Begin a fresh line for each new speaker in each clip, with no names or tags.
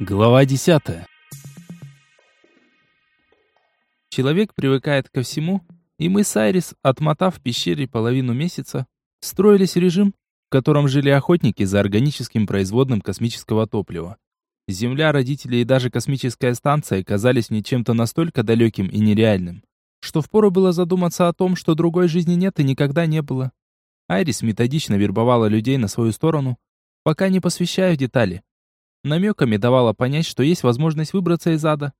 Глава 10. Человек привыкает ко всему, и мы с Айрис, отмотав в пещере половину месяца, строились режим, в котором жили охотники за органическим производным космического топлива. Земля, родители и даже космическая станция казались мне чем-то настолько далеким и нереальным, что впору было задуматься о том, что другой жизни нет и никогда не было. Айрис методично вербовала людей на свою сторону, пока не посвящая в детали намеками давала понять, что есть возможность выбраться из ада.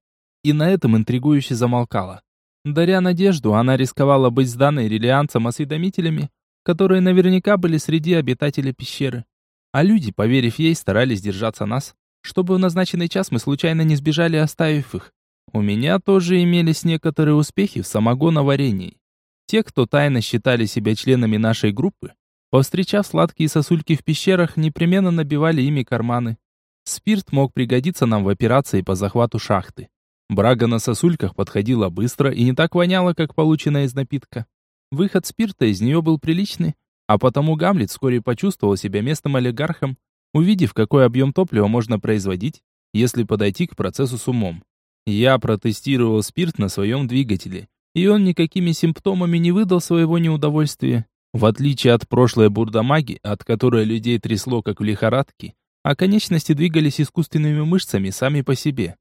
И на этом интригующе замолкала. Даря надежду, она рисковала быть сданной релианцам-осведомителями, которые наверняка были среди обитателей пещеры. А люди, поверив ей, старались держаться нас, чтобы в назначенный час мы случайно не сбежали, оставив их. У меня тоже имелись некоторые успехи в самогоноварении. Те, кто тайно считали себя членами нашей группы, повстречав сладкие сосульки в пещерах, непременно набивали ими карманы. Спирт мог пригодиться нам в операции по захвату шахты. Брага на сосульках подходила быстро и не так воняла, как полученная из напитка. Выход спирта из нее был приличный, а потому Гамлет вскоре почувствовал себя местным олигархом, увидев, какой объем топлива можно производить, если подойти к процессу с умом. Я протестировал спирт на своем двигателе, и он никакими симптомами не выдал своего неудовольствия. В отличие от прошлой бурдамаги, от которой людей трясло как в лихорадке, а конечности двигались искусственными мышцами сами по себе.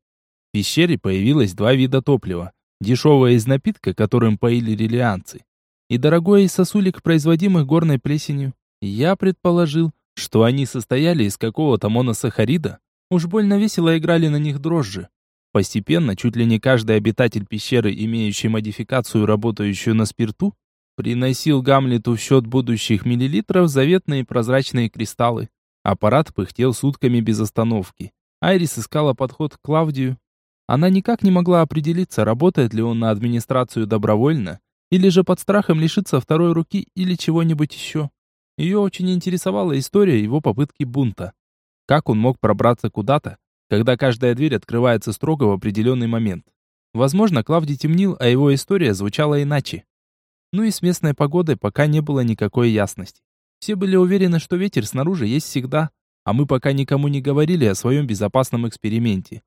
В пещере появилось два вида топлива. Дешевое из напитка, которым поили релианцы, и дорогое из сосулек, производимых горной плесенью. Я предположил, что они состояли из какого-то моносахарида, уж больно весело играли на них дрожжи. Постепенно, чуть ли не каждый обитатель пещеры, имеющий модификацию, работающую на спирту, приносил Гамлету в счет будущих миллилитров заветные прозрачные кристаллы. Аппарат пыхтел сутками без остановки. Айрис искала подход к Клавдию. Она никак не могла определиться, работает ли он на администрацию добровольно, или же под страхом лишиться второй руки или чего-нибудь еще. Ее очень интересовала история его попытки бунта. Как он мог пробраться куда-то, когда каждая дверь открывается строго в определенный момент. Возможно, Клавдий темнил, а его история звучала иначе. Ну и с местной погодой пока не было никакой ясности. Все были уверены, что ветер снаружи есть всегда, а мы пока никому не говорили о своем безопасном эксперименте.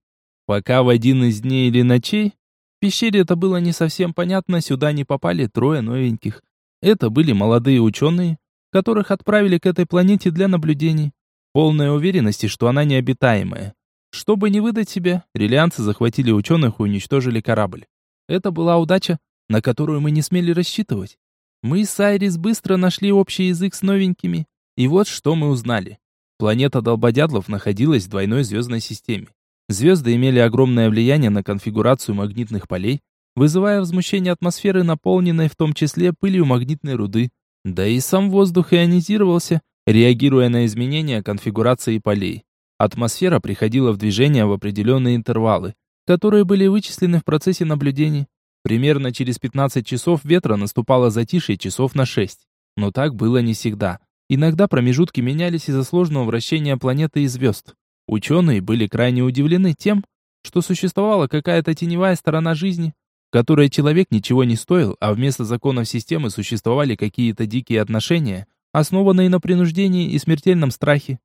Пока в один из дней или ночей в пещере это было не совсем понятно, сюда не попали трое новеньких. Это были молодые ученые, которых отправили к этой планете для наблюдений. Полной уверенности, что она необитаемая. Чтобы не выдать себя, релианцы захватили ученых и уничтожили корабль. Это была удача, на которую мы не смели рассчитывать. Мы с Айрис быстро нашли общий язык с новенькими, и вот что мы узнали. Планета Долбодядлов находилась в двойной звездной системе. Звезды имели огромное влияние на конфигурацию магнитных полей, вызывая возмущение атмосферы, наполненной в том числе пылью магнитной руды. Да и сам воздух ионизировался, реагируя на изменения конфигурации полей. Атмосфера приходила в движение в определенные интервалы, которые были вычислены в процессе наблюдений. Примерно через 15 часов ветра наступало затишье часов на 6. Но так было не всегда. Иногда промежутки менялись из-за сложного вращения планеты и звезд. Ученые были крайне удивлены тем, что существовала какая-то теневая сторона жизни, в которой человек ничего не стоил, а вместо законов системы существовали какие-то дикие отношения, основанные на принуждении и смертельном страхе.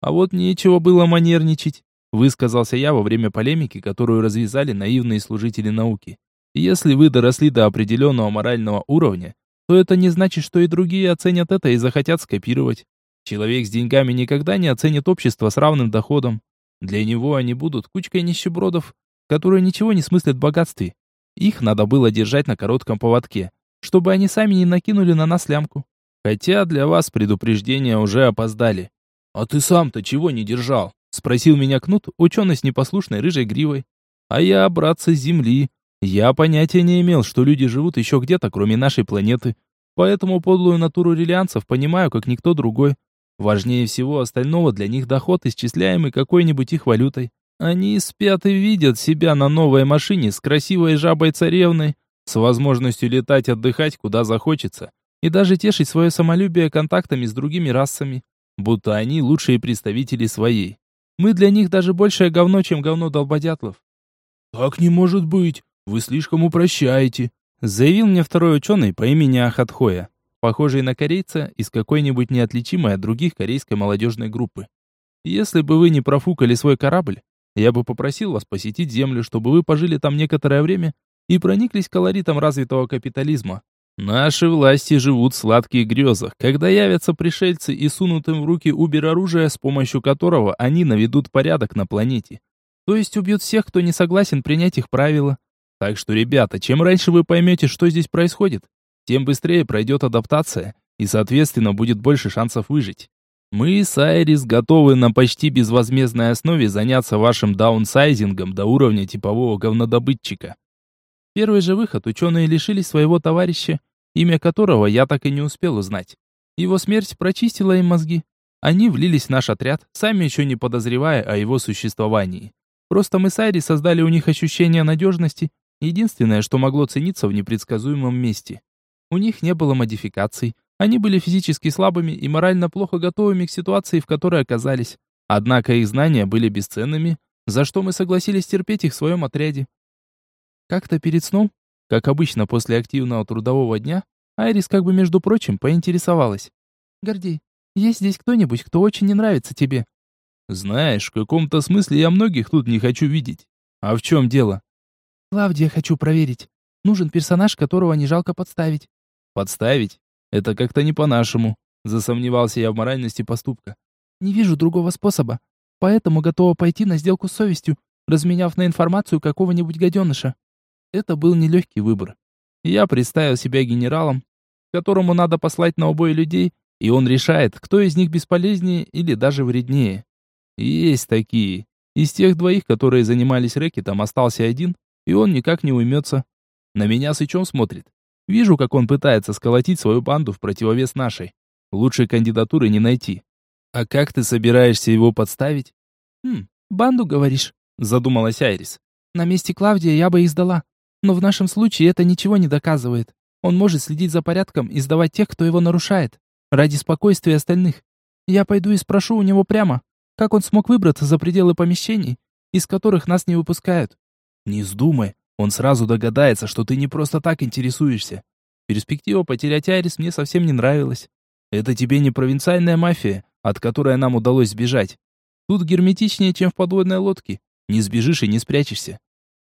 А вот нечего было манерничать, высказался я во время полемики, которую развязали наивные служители науки. Если вы доросли до определенного морального уровня, то это не значит, что и другие оценят это и захотят скопировать. Человек с деньгами никогда не оценит общество с равным доходом. Для него они будут кучкой нищебродов, которые ничего не смыслят в богатстве. Их надо было держать на коротком поводке, чтобы они сами не накинули на нас лямку. Хотя для вас предупреждения уже опоздали. «А ты сам-то чего не держал?» — спросил меня Кнут, ученый с непослушной рыжей гривой. «А я, братцы, земли, я понятия не имел, что люди живут еще где-то, кроме нашей планеты. Поэтому подлую натуру релианцев понимаю, как никто другой. Важнее всего остального для них доход, исчисляемый какой-нибудь их валютой. Они спят и видят себя на новой машине с красивой жабой-царевной, с возможностью летать отдыхать куда захочется, и даже тешить свое самолюбие контактами с другими расами, будто они лучшие представители своей. Мы для них даже большее говно, чем говно долбодятлов. «Так не может быть!» Вы слишком упрощаете», — заявил мне второй ученый по имени Ахатхоя, похожий на корейца из какой-нибудь неотличимой от других корейской молодежной группы. «Если бы вы не профукали свой корабль, Я бы попросил вас посетить Землю, чтобы вы пожили там некоторое время и прониклись колоритом развитого капитализма. Наши власти живут в сладких грезах, когда явятся пришельцы и сунут им в руки убер-оружие, с помощью которого они наведут порядок на планете. То есть убьют всех, кто не согласен принять их правила. Так что, ребята, чем раньше вы поймете, что здесь происходит, тем быстрее пройдет адаптация, и, соответственно, будет больше шансов выжить. Мы с Айрис готовы на почти безвозмездной основе заняться вашим даунсайзингом до уровня типового говнодобытчика. Первый же выход ученые лишились своего товарища, имя которого я так и не успел узнать. Его смерть прочистила им мозги. Они влились в наш отряд, сами еще не подозревая о его существовании. Просто мы с Айрис создали у них ощущение надежности, единственное, что могло цениться в непредсказуемом месте. У них не было модификаций, они были физически слабыми и морально плохо готовыми к ситуации, в которой оказались. Однако их знания были бесценными, за что мы согласились терпеть их в своем отряде. Как-то перед сном, как обычно после активного трудового дня, Айрис как бы, между прочим, поинтересовалась. «Гордей, есть здесь кто-нибудь, кто очень не нравится тебе?» «Знаешь, в каком-то смысле я многих тут не хочу видеть. А в чем дело?» «Клавдия хочу проверить. Нужен персонаж, которого не жалко подставить». «Подставить? Это как-то не по-нашему. Засомневался я в моральности поступка. Не вижу другого способа. Поэтому готова пойти на сделку с совестью, разменяв на информацию какого-нибудь гаденыша. Это был нелегкий выбор. Я представил себя генералом, которому надо послать на убой людей, и он решает, кто из них бесполезнее или даже вреднее. Есть такие. Из тех двоих, которые занимались рэкетом, остался один, и он никак не уймется. На меня Сычом смотрит. Вижу, как он пытается сколотить свою банду в противовес нашей. Лучшей кандидатуры не найти. А как ты собираешься его подставить? Хм, банду, говоришь? Задумалась Айрис. На месте Клавдия я бы их сдала. Но в нашем случае это ничего не доказывает. Он может следить за порядком и сдавать тех, кто его нарушает. Ради спокойствия остальных. Я пойду и спрошу у него прямо, как он смог выбраться за пределы помещений, из которых нас не выпускают. Не вздумай, он сразу догадается, что ты не просто так интересуешься. Перспектива потерять Айрис мне совсем не нравилась. Это тебе не провинциальная мафия, от которой нам удалось сбежать. Тут герметичнее, чем в подводной лодке. Не сбежишь и не спрячешься.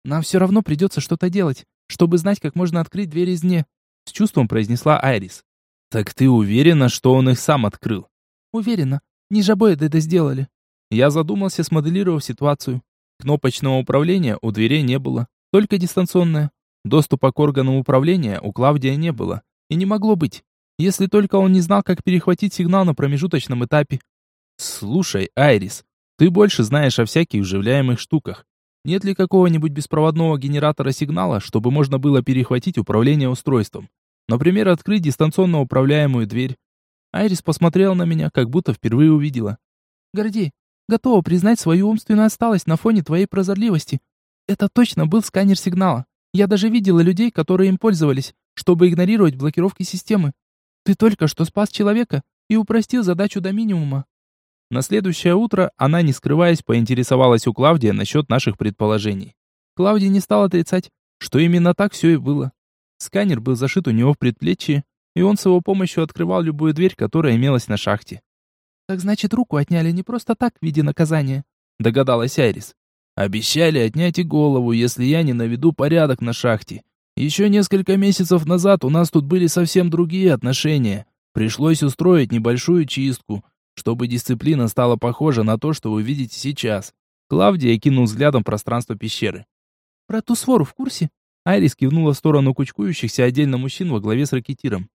Нам все равно придется что-то делать, чтобы знать, как можно открыть дверь извне. С чувством произнесла Айрис. Так ты уверена, что он их сам открыл? Уверена. Не жабоиды это сделали. Я задумался, смоделировав ситуацию. Кнопочного управления у дверей не было. Только дистанционная. Доступа к органам управления у Клавдия не было. И не могло быть. Если только он не знал, как перехватить сигнал на промежуточном этапе. Слушай, Айрис, ты больше знаешь о всяких вживляемых штуках. Нет ли какого-нибудь беспроводного генератора сигнала, чтобы можно было перехватить управление устройством? Например, открыть дистанционно управляемую дверь. Айрис посмотрела на меня, как будто впервые увидела. Гордей, готова признать свою умственную отсталость на фоне твоей прозорливости. Это точно был сканер сигнала. Я даже видела людей, которые им пользовались, чтобы игнорировать блокировки системы. Ты только что спас человека и упростил задачу до минимума. На следующее утро она, не скрываясь, поинтересовалась у Клавдия насчет наших предположений. Клавдий не стал отрицать, что именно так все и было. Сканер был зашит у него в предплечье, и он с его помощью открывал любую дверь, которая имелась на шахте. «Так значит, руку отняли не просто так в виде наказания», — догадалась Айрис. Обещали отнять и голову, если я не наведу порядок на шахте. Еще несколько месяцев назад у нас тут были совсем другие отношения. Пришлось устроить небольшую чистку, чтобы дисциплина стала похожа на то, что вы видите сейчас. Клавдия кинул взглядом пространство пещеры. «Про ту свору в курсе?» Айрис кивнула в сторону кучкующихся отдельно мужчин во главе с ракетиром.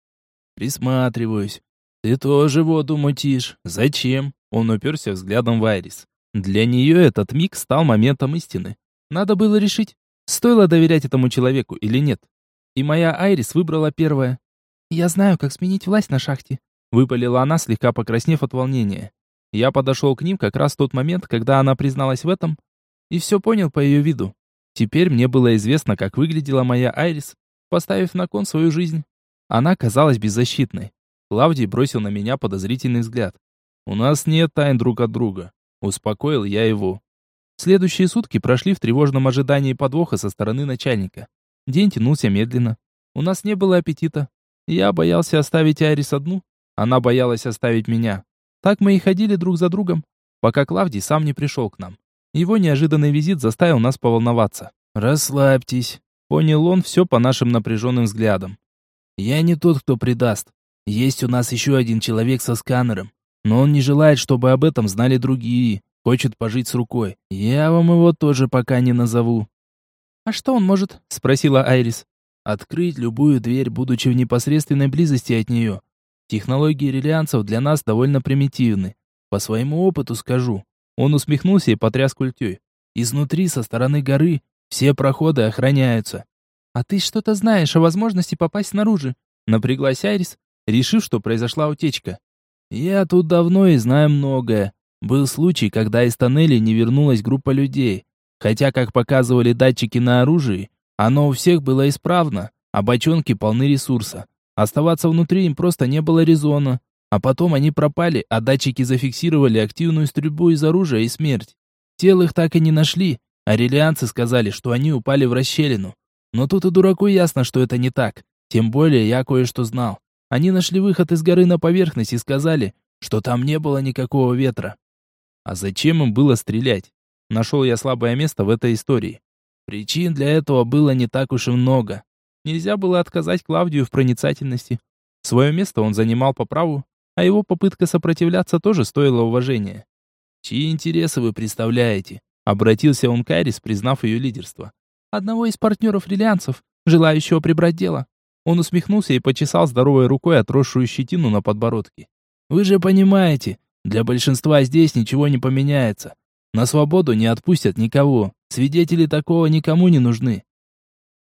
«Присматриваюсь. Ты тоже воду мутишь. Зачем?» Он уперся взглядом в Айрис. Для нее этот миг стал моментом истины. Надо было решить, стоило доверять этому человеку или нет. И моя Айрис выбрала первое. «Я знаю, как сменить власть на шахте», — выпалила она, слегка покраснев от волнения. Я подошел к ним как раз в тот момент, когда она призналась в этом, и все понял по ее виду. Теперь мне было известно, как выглядела моя Айрис, поставив на кон свою жизнь. Она казалась беззащитной. Клавдий бросил на меня подозрительный взгляд. «У нас нет тайн друг от друга. Успокоил я его. Следующие сутки прошли в тревожном ожидании подвоха со стороны начальника. День тянулся медленно. У нас не было аппетита. Я боялся оставить Айрис одну. Она боялась оставить меня. Так мы и ходили друг за другом, пока Клавдий сам не пришел к нам. Его неожиданный визит заставил нас поволноваться. «Расслабьтесь», — понял он все по нашим напряженным взглядам. «Я не тот, кто предаст. Есть у нас еще один человек со сканером, но он не желает, чтобы об этом знали другие. Хочет пожить с рукой. Я вам его тоже пока не назову».
«А что он может?» — спросила Айрис.
«Открыть любую дверь, будучи в непосредственной близости от нее. Технологии релианцев для нас довольно примитивны. По своему опыту скажу». Он усмехнулся и потряс культей. «Изнутри, со стороны горы, все проходы охраняются».
«А ты что-то знаешь о возможности попасть снаружи?»
Напряглась Айрис, решив, что произошла утечка. «Я тут давно и знаю многое. Был случай, когда из тоннелей не вернулась группа людей. Хотя, как показывали датчики на оружии, оно у всех было исправно, а бочонки полны ресурса. Оставаться внутри им просто не было резона. А потом они пропали, а датчики зафиксировали активную стрельбу из оружия и смерть. Тел их так и не нашли, а релианцы сказали, что они упали в расщелину. Но тут и дураку ясно, что это не так. Тем более я кое-что знал. Они нашли выход из горы на поверхность и сказали, что там не было никакого ветра. А зачем им было стрелять? Нашел я слабое место в этой истории. Причин для этого было не так уж и много. Нельзя было отказать Клавдию в проницательности. Свое место он занимал по праву, а его попытка сопротивляться тоже стоила уважения. «Чьи интересы вы представляете?» — обратился он к Айрис, признав ее лидерство.
«Одного из партнеров релианцев, желающего прибрать дело.
Он усмехнулся и почесал здоровой рукой отросшую щетину на подбородке. «Вы же понимаете, для большинства здесь ничего не поменяется. На свободу не отпустят никого. Свидетели такого никому не нужны».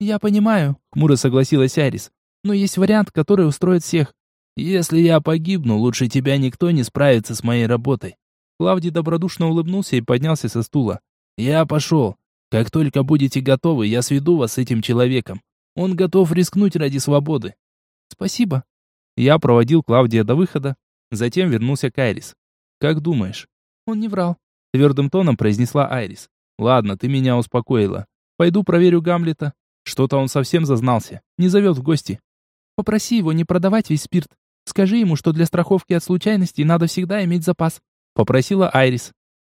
«Я понимаю», — хмуро согласилась Арис. «Но есть вариант, который устроит всех».
«Если я погибну, лучше тебя никто не справится с моей работой». Клавдий добродушно улыбнулся и поднялся со стула. «Я пошел. Как только будете готовы, я сведу вас с этим человеком. Он готов рискнуть ради свободы.
Спасибо.
Я проводил Клавдия до выхода, затем вернулся к Айрис. Как думаешь?
Он не врал.
Твердым тоном произнесла Айрис. Ладно, ты меня успокоила. Пойду проверю Гамлета. Что-то он совсем зазнался. Не зовет в гости.
Попроси его не продавать весь спирт. Скажи ему, что для страховки от случайностей надо всегда иметь запас.
Попросила Айрис.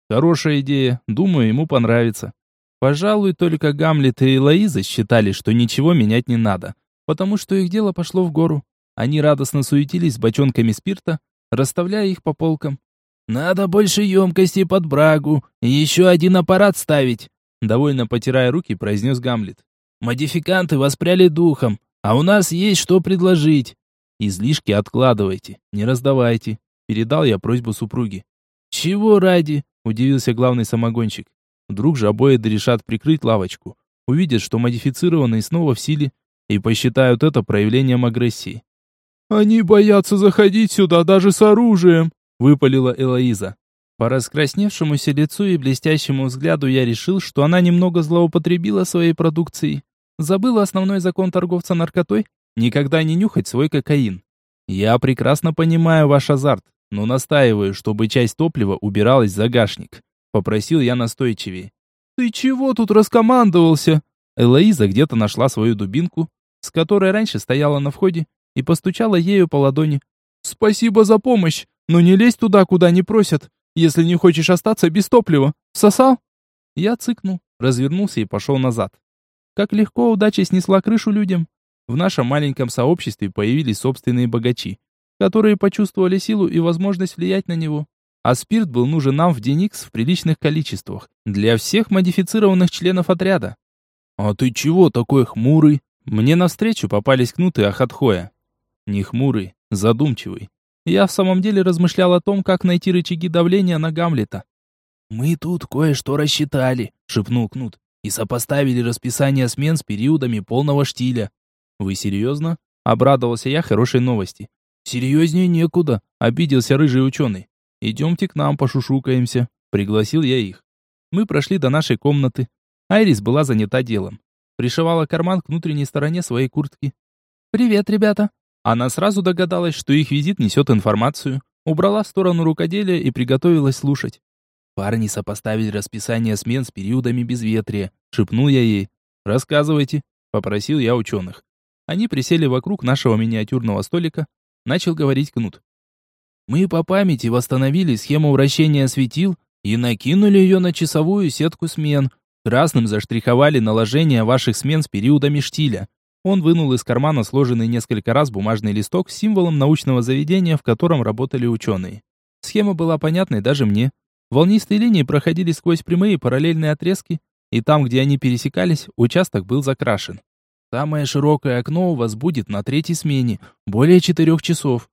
Хорошая идея. Думаю, ему понравится. Пожалуй, только Гамлет и Элоиза считали, что ничего менять не надо, потому что их дело пошло в гору. Они радостно суетились с бочонками спирта, расставляя их по полкам. «Надо больше емкости под брагу и еще один аппарат ставить», довольно потирая руки, произнес Гамлет. «Модификанты воспряли духом, а у нас есть что предложить. Излишки откладывайте, не раздавайте», передал я просьбу супруги. «Чего ради?» – удивился главный самогонщик. Вдруг же обои решат прикрыть лавочку, увидят, что модифицированные снова в силе, и посчитают это проявлением агрессии.
«Они боятся заходить сюда даже с оружием», — выпалила Элоиза.
По раскрасневшемуся лицу и блестящему взгляду я решил, что она немного злоупотребила своей продукцией. Забыла основной закон торговца наркотой — никогда не нюхать свой кокаин. Я прекрасно понимаю ваш азарт, но настаиваю, чтобы часть топлива убиралась в загашник. Попросил я настойчивее.
«Ты чего тут раскомандовался?»
Элоиза где-то нашла свою дубинку, с которой раньше стояла на входе, и постучала ею по ладони.
«Спасибо за помощь, но не лезь туда, куда не просят, если не хочешь остаться без топлива. Сосал?»
Я цыкнул, развернулся и пошел назад. Как легко удача снесла крышу людям. В нашем маленьком сообществе появились собственные богачи, которые почувствовали силу и возможность влиять на него а спирт был нужен нам в Деникс в приличных количествах, для всех модифицированных членов отряда. «А ты чего такой хмурый?» Мне навстречу попались кнуты Ахатхоя. Не хмурый, задумчивый. Я в самом деле размышлял о том, как найти рычаги давления на Гамлета. «Мы тут кое-что рассчитали», — шепнул Кнут, «и сопоставили расписание смен с периодами полного штиля». «Вы серьезно?» — обрадовался я хорошей новости. «Серьезнее некуда», — обиделся рыжий ученый. «Идемте к нам, пошушукаемся», — пригласил я их. Мы прошли до нашей комнаты. Айрис была занята делом. Пришивала карман к внутренней стороне своей куртки.
«Привет, ребята!»
Она сразу догадалась, что их визит несет информацию, убрала в сторону рукоделия и приготовилась слушать. «Парни сопоставили расписание смен с периодами безветрия», — шепнул я ей. «Рассказывайте», — попросил я ученых. Они присели вокруг нашего миниатюрного столика. Начал говорить Кнут. Мы по памяти восстановили схему вращения светил и накинули ее на часовую сетку смен. Красным заштриховали наложение ваших смен с периодами штиля. Он вынул из кармана сложенный несколько раз бумажный листок с символом научного заведения, в котором работали ученые. Схема была понятной даже мне. Волнистые линии проходили сквозь прямые параллельные отрезки, и там, где они пересекались, участок был закрашен. Самое широкое окно у вас будет на третьей смене, более четырех часов.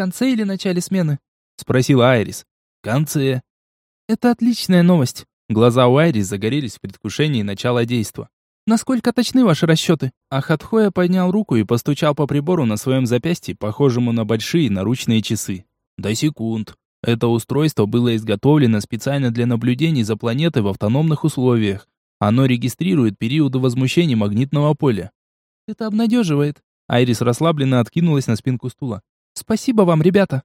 В конце или начале смены?
Спросила Айрис. В конце.
Это отличная новость.
Глаза у Айрис загорелись в предвкушении начала действа.
Насколько точны ваши расчеты?
Ахатхоя поднял руку и постучал по прибору на своем запястье, похожему на большие наручные часы. До секунд. Это устройство было изготовлено специально для наблюдений за планетой в автономных условиях. Оно регистрирует периоды возмущения магнитного поля.
Это обнадеживает.
Айрис расслабленно откинулась на спинку стула.
Спасибо вам, ребята.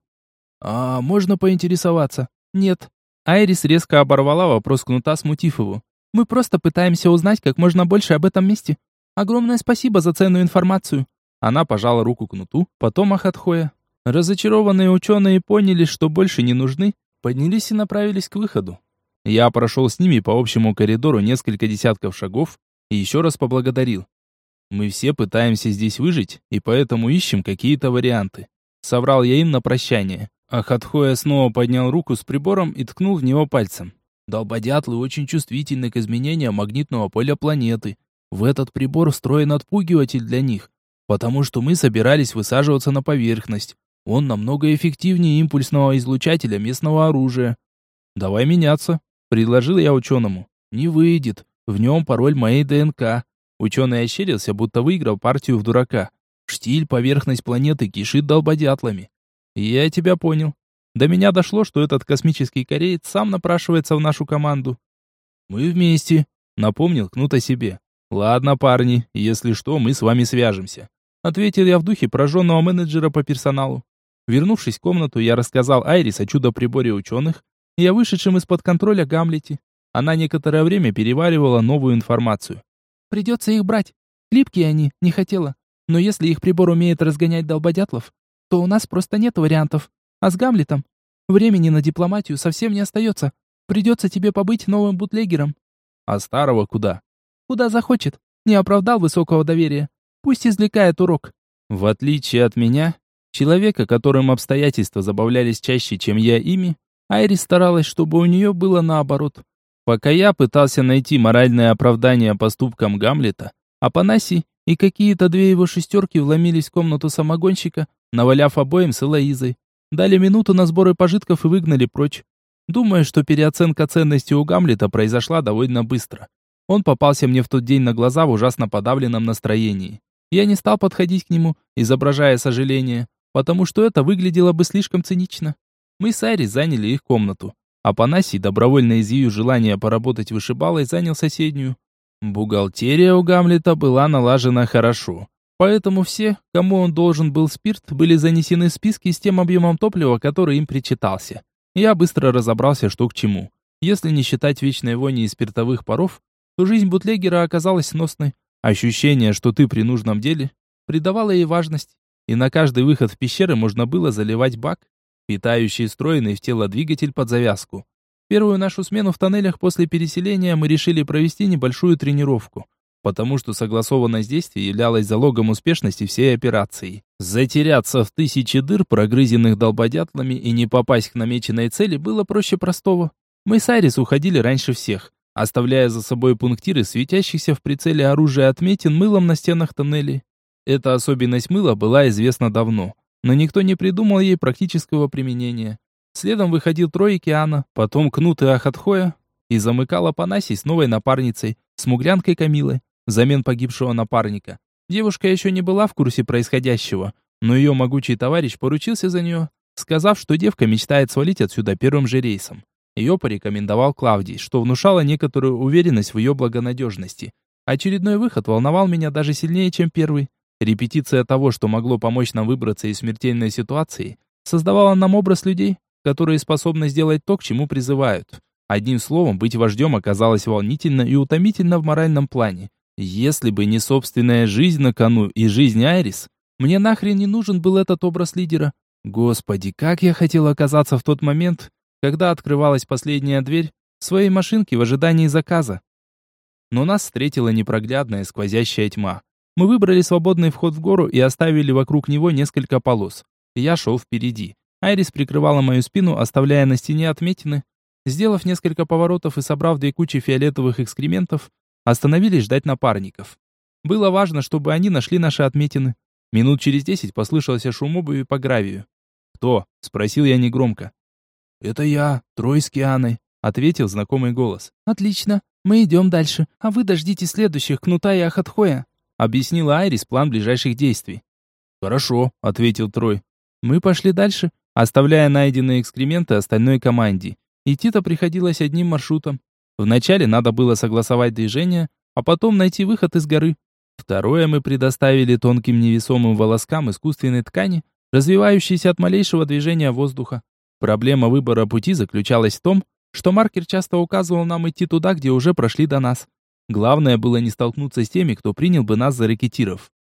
А можно поинтересоваться?
Нет.
Айрис резко оборвала вопрос кнута, смутив его.
Мы просто пытаемся узнать как можно больше об этом месте. Огромное спасибо за ценную информацию.
Она пожала руку кнуту, потом Ахатхоя. Разочарованные ученые поняли, что больше не нужны, поднялись и направились к выходу. Я прошел с ними по общему коридору несколько десятков шагов и еще раз поблагодарил. Мы все пытаемся здесь выжить, и поэтому ищем какие-то варианты. Соврал я им на прощание. А Хатхоя снова поднял руку с прибором и ткнул в него пальцем. Долбодятлы очень чувствительны к изменениям магнитного поля планеты. В этот прибор встроен отпугиватель для них, потому что мы собирались высаживаться на поверхность. Он намного эффективнее импульсного излучателя местного оружия. Давай меняться, предложил я ученому. Не выйдет. В нем пароль моей ДНК. Ученый ощерился, будто выиграл партию в дурака. Штиль, поверхность планеты кишит долбодятлами. Я тебя понял. До меня дошло, что этот космический кореец сам напрашивается в нашу команду. Мы вместе, напомнил Кнут о себе. Ладно, парни, если что, мы с вами свяжемся. Ответил я в духе пораженного менеджера по персоналу. Вернувшись в комнату, я рассказал Айрис о чудо-приборе ученых и о вышедшем из-под контроля Гамлете. Она некоторое время переваривала новую информацию.
«Придется их брать. Липкие они, не хотела. Но если их прибор умеет разгонять долбодятлов, то у нас просто нет вариантов. А с Гамлетом времени на дипломатию совсем не остается. Придется тебе побыть новым бутлегером».
«А старого куда?»
«Куда захочет. Не оправдал высокого доверия. Пусть извлекает урок».
В отличие от меня, Человека, которым обстоятельства забавлялись чаще, чем я ими, Айрис старалась, чтобы у нее было наоборот. Пока я пытался найти моральное оправдание поступкам Гамлета, Апанасий и какие-то две его шестерки вломились в комнату самогонщика, наваляв обоим с Элоизой. Дали минуту на сборы пожитков и выгнали прочь. Думаю, что переоценка ценности у Гамлета произошла довольно быстро. Он попался мне в тот день на глаза в ужасно подавленном настроении. Я не стал подходить к нему, изображая сожаление, потому что это выглядело бы слишком цинично. Мы с Айри заняли их комнату. а Панасий, добровольно изъявив желание поработать вышибалой, занял соседнюю. Бухгалтерия у Гамлета была налажена хорошо. Поэтому все, кому он должен был спирт, были занесены в списки с тем объемом топлива, который им причитался. Я быстро разобрался, что к чему. Если не считать вечной вони и спиртовых паров, то жизнь бутлегера оказалась сносной. Ощущение, что ты при нужном деле, придавало ей важность и на каждый выход в пещеры можно было заливать бак, питающий встроенный в тело двигатель под завязку. Первую нашу смену в тоннелях после переселения мы решили провести небольшую тренировку, потому что согласованность действий являлась залогом успешности всей операции. Затеряться в тысячи дыр, прогрызенных долбодятлами, и не попасть к намеченной цели было проще простого. Мы с Айрис уходили раньше всех, оставляя за собой пунктиры светящихся в прицеле оружия отметин мылом на стенах тоннелей. Эта особенность мыла была известна давно, но никто не придумал ей практического применения. Следом выходил Трой Океана, потом Кнут и Ахатхоя, и замыкал Апанасий с новой напарницей, смуглянкой Камилой, взамен погибшего напарника. Девушка еще не была в курсе происходящего, но ее могучий товарищ поручился за нее, сказав, что девка мечтает свалить отсюда первым же рейсом. Ее порекомендовал Клавдий, что внушало некоторую уверенность в ее благонадежности. Очередной выход волновал меня даже сильнее, чем первый. Репетиция того, что могло помочь нам выбраться из смертельной ситуации, создавала нам образ людей, которые способны сделать то, к чему призывают. Одним словом, быть вождем оказалось волнительно и утомительно в моральном плане. Если бы не собственная жизнь на кону и жизнь Айрис, мне нахрен не нужен был этот образ лидера. Господи, как я хотел оказаться в тот момент, когда открывалась последняя дверь своей машинки в ожидании заказа. Но нас встретила непроглядная сквозящая тьма. Мы выбрали свободный вход в гору и оставили вокруг него несколько полос. Я шел впереди. Айрис прикрывала мою спину, оставляя на стене отметины. Сделав несколько поворотов и собрав две кучи фиолетовых экскрементов, остановились ждать напарников. Было важно, чтобы они нашли наши отметины. Минут через десять послышался шум обуви по гравию. «Кто?» — спросил я негромко.
«Это я, Трой с Кианой», — ответил знакомый голос.
«Отлично, мы идем дальше, а вы дождите следующих Кнута и Ахатхоя», —
объяснила Айрис план ближайших действий.
«Хорошо», — ответил Трой.
Мы пошли дальше, оставляя найденные экскременты остальной команде. Идти-то приходилось одним маршрутом. Вначале надо было согласовать движение, а потом найти выход из горы. Второе мы предоставили тонким невесомым волоскам искусственной ткани, развивающейся от малейшего движения воздуха. Проблема выбора пути заключалась в том, что маркер часто указывал нам идти туда, где уже прошли до нас. Главное было не столкнуться с теми, кто принял бы нас за рекетиров.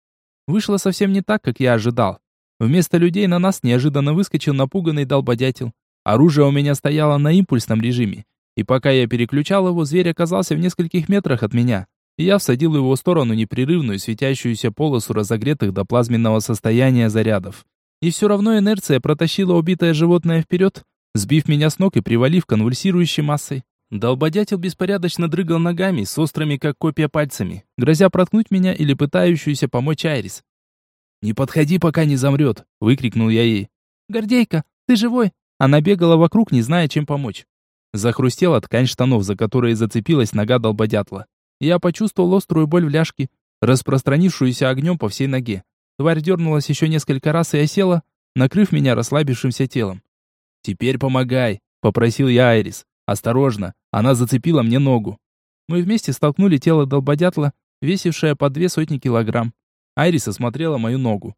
Вышло совсем не так, как я ожидал. Вместо людей на нас неожиданно выскочил напуганный долбодятел. Оружие у меня стояло на импульсном режиме, и пока я переключал его, зверь оказался в нескольких метрах от меня. Я всадил в его сторону непрерывную светящуюся полосу разогретых до плазменного состояния зарядов. И все равно инерция протащила убитое животное вперед, сбив меня с ног и привалив конвульсирующей массой. Долбодятел беспорядочно дрыгал ногами с острыми, как копья, пальцами, грозя проткнуть меня или пытающуюся помочь Айрис.
«Не подходи, пока не замрет!» — выкрикнул я ей.
«Гордейка, ты живой?»
Она бегала вокруг, не зная, чем помочь. Захрустела ткань штанов, за которые зацепилась нога долбодятла. Я почувствовал острую боль в ляжке, распространившуюся огнем по всей ноге. Тварь дернулась еще несколько раз и осела, накрыв меня расслабившимся телом.
«Теперь помогай», — попросил я Айрис. «Осторожно, она зацепила мне ногу».
Мы вместе столкнули тело долбодятла, весившее по две сотни килограмм. Айрис осмотрела мою ногу.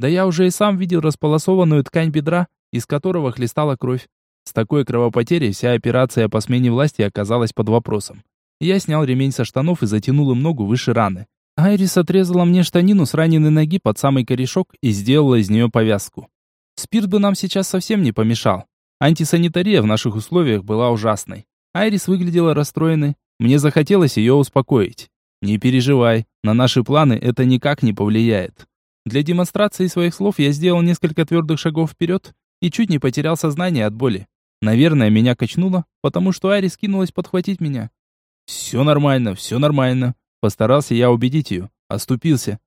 Да я уже и сам видел располосованную ткань бедра, из которого хлестала кровь. С такой кровопотерей вся операция по смене власти оказалась под вопросом. Я снял ремень со штанов и затянул им ногу выше раны. Айрис отрезала мне штанину с раненой ноги под самый корешок и сделала из нее повязку. Спирт бы нам сейчас совсем не помешал. Антисанитария в наших условиях была ужасной. Айрис выглядела расстроенной. Мне захотелось ее успокоить. Не переживай, на наши планы это никак не повлияет. Для демонстрации своих слов я сделал несколько твердых шагов вперед и чуть не потерял сознание от боли. Наверное, меня качнуло, потому что Айрис кинулась подхватить меня. «Все нормально, все нормально», — постарался я убедить ее. Оступился.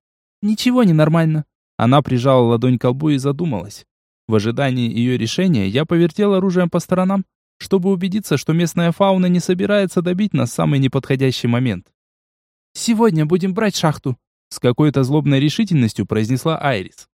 «Ничего не нормально».
Она прижала ладонь к колбу и задумалась. В ожидании ее решения я повертел оружием по сторонам, чтобы убедиться, что местная фауна не собирается добить нас в самый неподходящий момент.
«Сегодня будем брать шахту», —
с какой-то злобной решительностью произнесла Айрис.